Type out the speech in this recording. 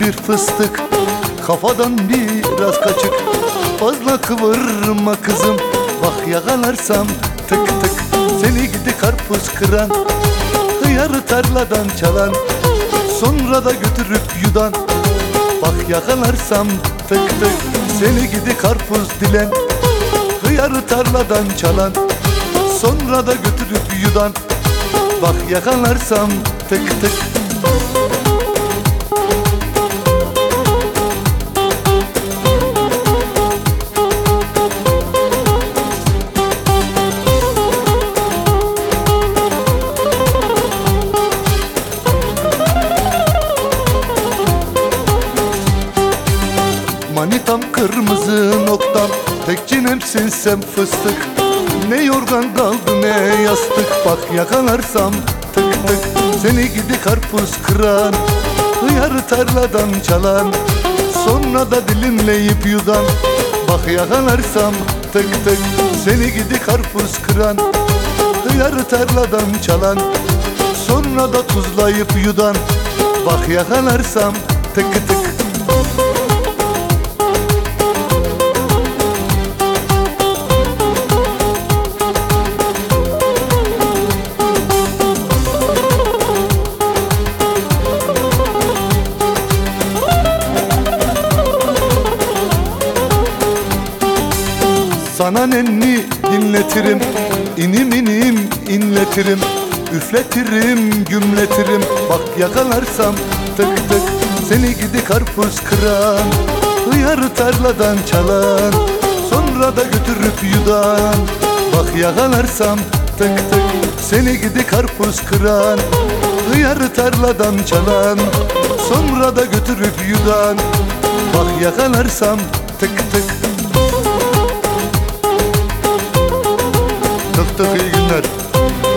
bir fıstık Kafadan biraz kaçık. Fazla kıvırma kızım Bak yakalarsam tık tık Seni gidi karpuz kıran. Hıyarı tarladan çalan Sonra da götürüp yudan. Bak yakalarsam tık tık Seni gidi karpuz dilen. Hıyarı tarladan çalan Sonra da götürüp yudan. Bak yakalarsam tık tık Manitam kırmızı noktam. Tek cinemsin sen fıstık. Ne yorgan kaldı ne yastık. Bak yakalarsam tık tık. Seni gidi karpuz kıran. Hıyarı tarladan çalan. Sonra da dilimleyip yudan. Bak yakalarsam tık tık. Seni gidi karpuz kıran. Hıyarı tarladan çalan. Sonra da tuzlayıp yudan. Bak yakalarsam tık tık Sana nenni dinletirim inim inim inletirim Üfletirim gümletirim. Bak yakalarsam tık tık Seni gidi karpuz kıran Hıyarı tarladan çalan Sonra da götürüp yudan. Bak yakalarsam tık tık Seni gidi karpuz kıran Hıyarı tarladan çalan Sonra da götürüp yudan. Bak yakalarsam tık tık Hoşçakalın iyi günler.